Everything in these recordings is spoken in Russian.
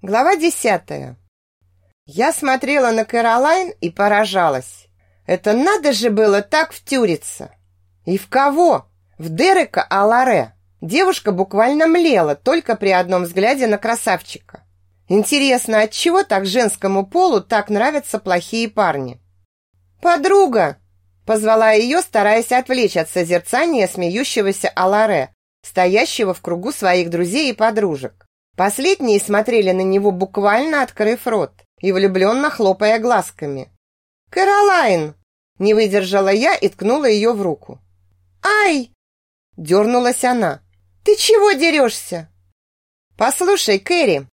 Глава десятая. Я смотрела на Кэролайн и поражалась. Это надо же было так втюриться. И в кого? В Дерека Аларе. Девушка буквально млела только при одном взгляде на красавчика. Интересно, от чего так женскому полу так нравятся плохие парни? Подруга, позвала ее, стараясь отвлечь от созерцания смеющегося Аларе, стоящего в кругу своих друзей и подружек. Последние смотрели на него буквально открыв рот и влюбленно хлопая глазками. «Кэролайн!» Не выдержала я и ткнула ее в руку. «Ай!» Дернулась она. «Ты чего дерешься?» «Послушай, Кэрри!»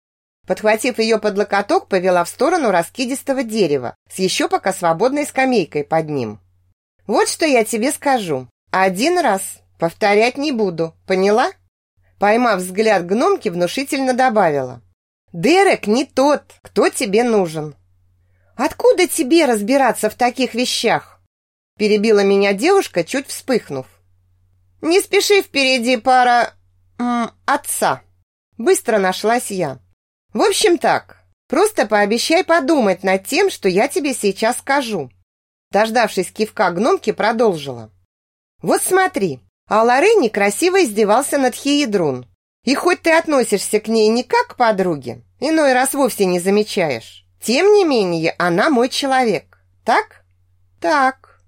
Подхватив ее под локоток, повела в сторону раскидистого дерева с еще пока свободной скамейкой под ним. «Вот что я тебе скажу. Один раз. Повторять не буду. Поняла?» Поймав взгляд гномки, внушительно добавила. «Дерек не тот, кто тебе нужен». «Откуда тебе разбираться в таких вещах?» Перебила меня девушка, чуть вспыхнув. «Не спеши впереди, пара... М, отца». Быстро нашлась я. «В общем так, просто пообещай подумать над тем, что я тебе сейчас скажу». Дождавшись кивка гномки, продолжила. «Вот смотри, а Лорен некрасиво издевался над Хиедрун. И хоть ты относишься к ней не как к подруге, иной раз вовсе не замечаешь, тем не менее она мой человек. Так? Так.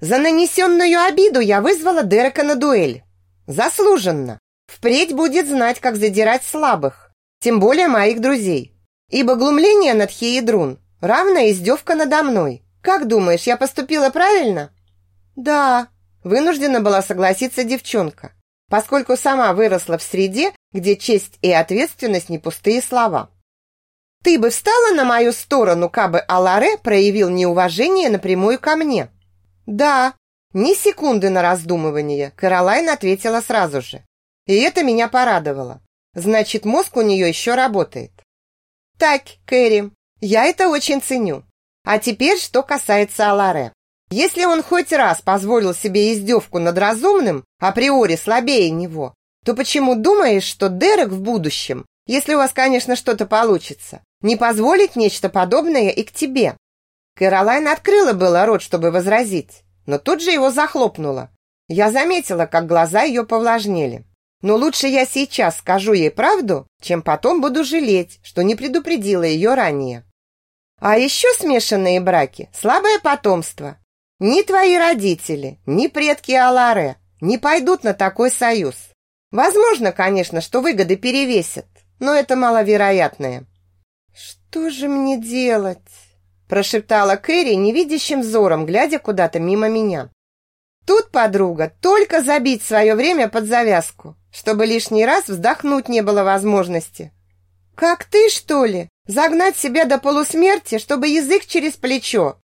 За нанесенную обиду я вызвала Дерека на дуэль. Заслуженно. Впредь будет знать, как задирать слабых, тем более моих друзей. Ибо глумление над Хеидрун равная издевка надо мной. Как думаешь, я поступила правильно? Да, Вынуждена была согласиться девчонка, поскольку сама выросла в среде, где честь и ответственность не пустые слова. «Ты бы встала на мою сторону, кабы Аларе проявил неуважение напрямую ко мне?» «Да». Ни секунды на раздумывание Каролайн ответила сразу же. И это меня порадовало. Значит, мозг у нее еще работает. «Так, Кэрри, я это очень ценю. А теперь, что касается Аларе. Если он хоть раз позволил себе издевку над разумным, априори слабее него, то почему думаешь, что Дерек в будущем, если у вас, конечно, что-то получится, не позволит нечто подобное и к тебе? Кэролайн открыла было рот, чтобы возразить, но тут же его захлопнула. Я заметила, как глаза ее повлажнели. Но лучше я сейчас скажу ей правду, чем потом буду жалеть, что не предупредила ее ранее. А еще смешанные браки – слабое потомство, ни твои родители, ни предки Аларе не пойдут на такой союз. Возможно, конечно, что выгоды перевесят, но это маловероятное. Что же мне делать? прошептала Кэрри невидящим взором, глядя куда-то мимо меня. Тут, подруга, только забить свое время под завязку, чтобы лишний раз вздохнуть не было возможности. Как ты, что ли? Загнать себя до полусмерти, чтобы язык через плечо,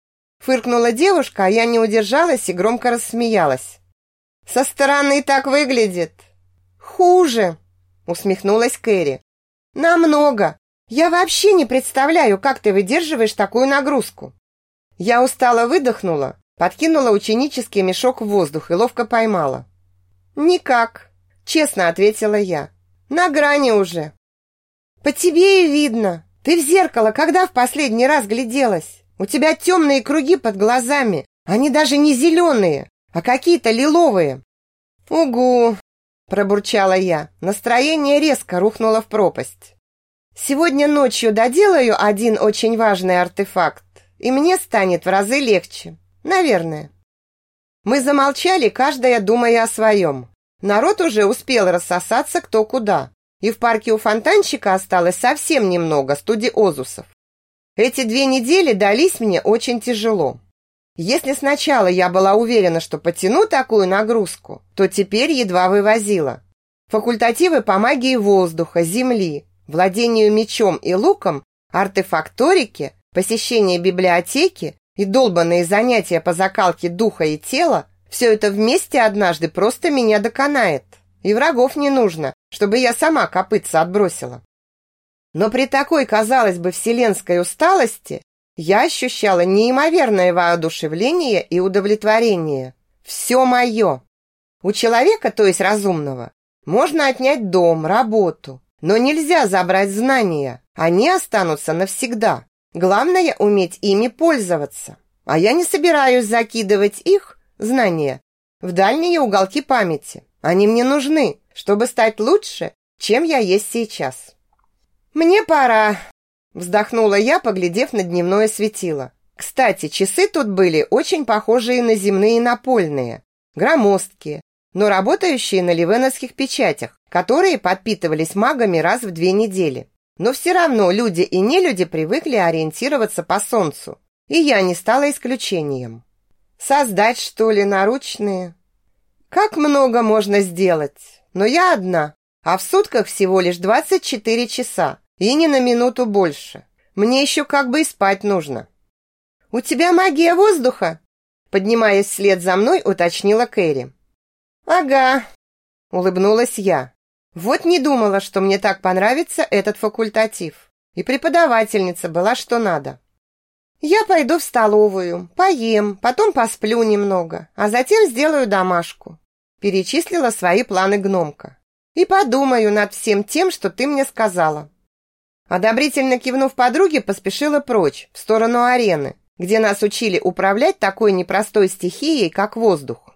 Фыркнула девушка, а я не удержалась и громко рассмеялась. Со стороны так выглядит. Хуже, усмехнулась Кэрри. Намного. Я вообще не представляю, как ты выдерживаешь такую нагрузку. Я устало выдохнула, подкинула ученический мешок в воздух и ловко поймала. Никак, честно ответила я. На грани уже. По тебе и видно. Ты в зеркало когда в последний раз гляделась? У тебя темные круги под глазами. Они даже не зеленые, а какие-то лиловые. Угу, пробурчала я. Настроение резко рухнуло в пропасть. Сегодня ночью доделаю один очень важный артефакт, и мне станет в разы легче. Наверное. Мы замолчали, каждая думая о своем. Народ уже успел рассосаться кто куда. И в парке у фонтанчика осталось совсем немного студиозусов. Эти две недели дались мне очень тяжело. Если сначала я была уверена, что потяну такую нагрузку, то теперь едва вывозила. Факультативы по магии воздуха, земли, владению мечом и луком, артефакторике, посещение библиотеки и долбанные занятия по закалке духа и тела – все это вместе однажды просто меня доконает. И врагов не нужно, чтобы я сама копытца отбросила. Но при такой, казалось бы, вселенской усталости я ощущала неимоверное воодушевление и удовлетворение. Все мое. У человека, то есть разумного, можно отнять дом, работу, но нельзя забрать знания, Они останутся навсегда. Главное – уметь ими пользоваться. А я не собираюсь закидывать их, знания, в дальние уголки памяти. Они мне нужны, чтобы стать лучше, чем я есть сейчас. «Мне пора», – вздохнула я, поглядев на дневное светило. Кстати, часы тут были очень похожие на земные напольные, громоздкие, но работающие на ливеновских печатях, которые подпитывались магами раз в две недели. Но все равно люди и нелюди привыкли ориентироваться по солнцу, и я не стала исключением. Создать, что ли, наручные? Как много можно сделать? Но я одна, а в сутках всего лишь 24 часа, и не на минуту больше. Мне еще как бы и спать нужно. «У тебя магия воздуха?» Поднимаясь вслед за мной, уточнила Кэрри. «Ага», — улыбнулась я. Вот не думала, что мне так понравится этот факультатив. И преподавательница была что надо. Я пойду в столовую, поем, потом посплю немного, а затем сделаю домашку. Перечислила свои планы гномка. И подумаю над всем тем, что ты мне сказала. Одобрительно кивнув подруге, поспешила прочь, в сторону арены, где нас учили управлять такой непростой стихией, как воздух.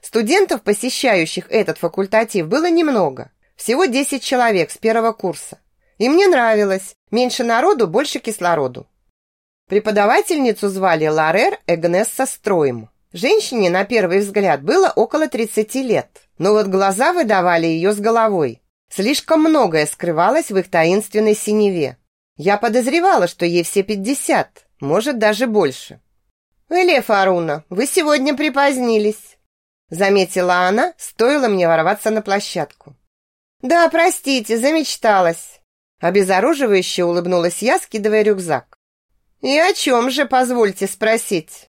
Студентов, посещающих этот факультатив, было немного. Всего 10 человек с первого курса. И мне нравилось. Меньше народу, больше кислороду. Преподавательницу звали Ларер Эгнесса Строем. Женщине, на первый взгляд, было около 30 лет. Но вот глаза выдавали ее с головой. Слишком многое скрывалось в их таинственной синеве. Я подозревала, что ей все 50, может, даже больше. «Элеф Аруна, вы сегодня припозднились», заметила она, стоило мне ворваться на площадку. «Да, простите, замечталась», обезоруживающе улыбнулась я, скидывая рюкзак. «И о чем же, позвольте спросить?»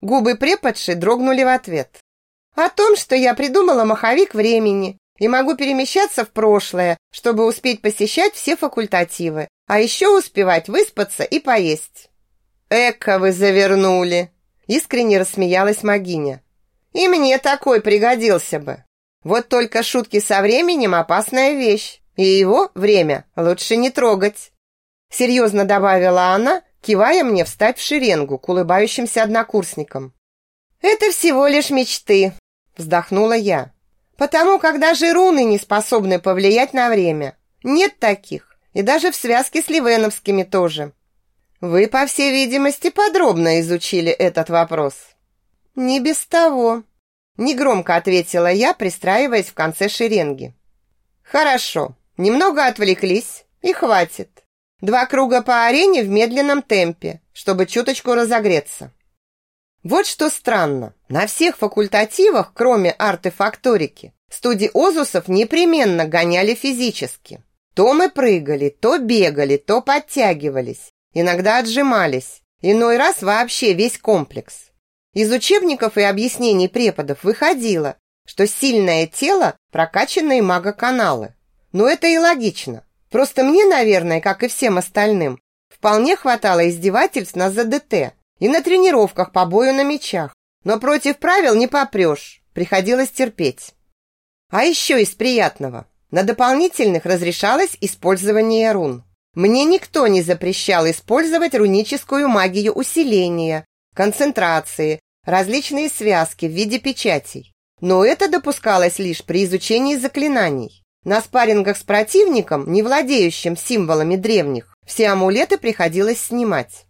Губы преподши дрогнули в ответ. «О том, что я придумала маховик времени и могу перемещаться в прошлое, чтобы успеть посещать все факультативы, а еще успевать выспаться и поесть». «Эка вы завернули!» Искренне рассмеялась Магиня. «И мне такой пригодился бы. Вот только шутки со временем опасная вещь, и его время лучше не трогать». Серьезно добавила она, кивая мне встать в шеренгу к улыбающимся однокурсникам. «Это всего лишь мечты», вздохнула я. «Потому как даже руны не способны повлиять на время. Нет таких, и даже в связке с Ливеновскими тоже». Вы, по всей видимости, подробно изучили этот вопрос. Не без того. Негромко ответила я, пристраиваясь в конце шеренги. Хорошо, немного отвлеклись, и хватит. Два круга по арене в медленном темпе, чтобы чуточку разогреться. Вот что странно. На всех факультативах, кроме артефакторики, студии Озусов непременно гоняли физически. То мы прыгали, то бегали, то подтягивались. Иногда отжимались, иной раз вообще весь комплекс. Из учебников и объяснений преподов выходило, что сильное тело – прокачанные магоканалы. Но это и логично. Просто мне, наверное, как и всем остальным, вполне хватало издевательств на ЗДТ и на тренировках по бою на мечах. Но против правил не попрешь, приходилось терпеть. А еще из приятного. На дополнительных разрешалось использование рун. Мне никто не запрещал использовать руническую магию усиления, концентрации, различные связки в виде печатей. Но это допускалось лишь при изучении заклинаний. На спаррингах с противником, не владеющим символами древних, все амулеты приходилось снимать.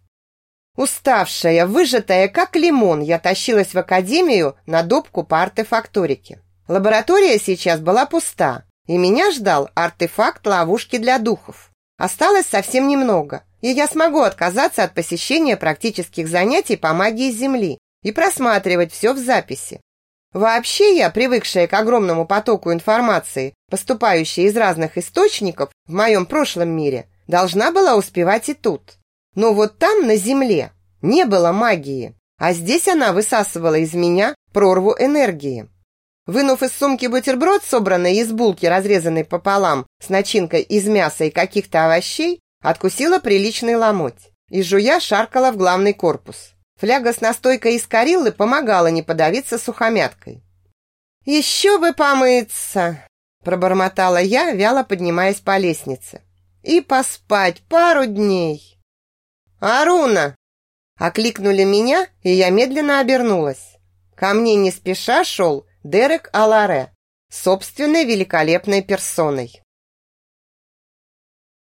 Уставшая, выжатая, как лимон, я тащилась в академию на допку по артефакторике. Лаборатория сейчас была пуста, и меня ждал артефакт ловушки для духов. Осталось совсем немного, и я смогу отказаться от посещения практических занятий по магии Земли и просматривать все в записи. Вообще я, привыкшая к огромному потоку информации, поступающей из разных источников в моем прошлом мире, должна была успевать и тут. Но вот там, на Земле, не было магии, а здесь она высасывала из меня прорву энергии. Вынув из сумки бутерброд, собранный из булки, разрезанный пополам, с начинкой из мяса и каких-то овощей, откусила приличный ломоть и, жуя, шаркала в главный корпус. Фляга с настойкой из кориллы помогала не подавиться сухомяткой. «Еще бы помыться!» – пробормотала я, вяло поднимаясь по лестнице. и поспать пару дней. «Аруна!» Окликнули меня, и я медленно обернулась. Ко мне не спеша шел Дерек Аларе, собственной великолепной персоной.